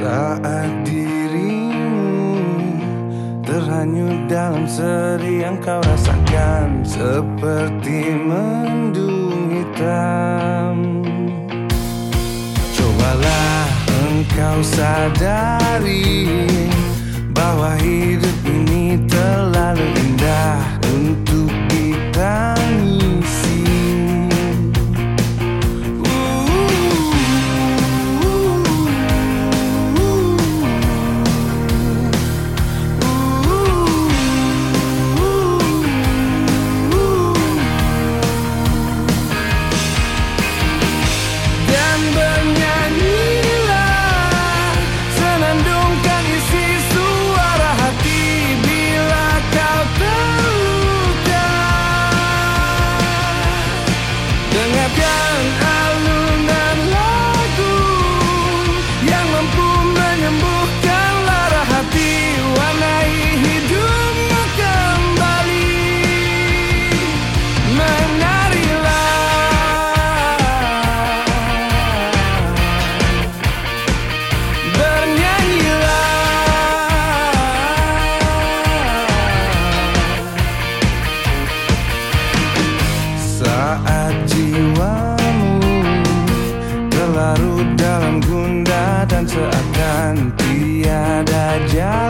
Saat dirimu terhanyut dalam seri yang kau rasakan Seperti mendung hitam Cobalah engkau sadari Bahwa hidup ini terlalu indah. dan seakan tiada jalan.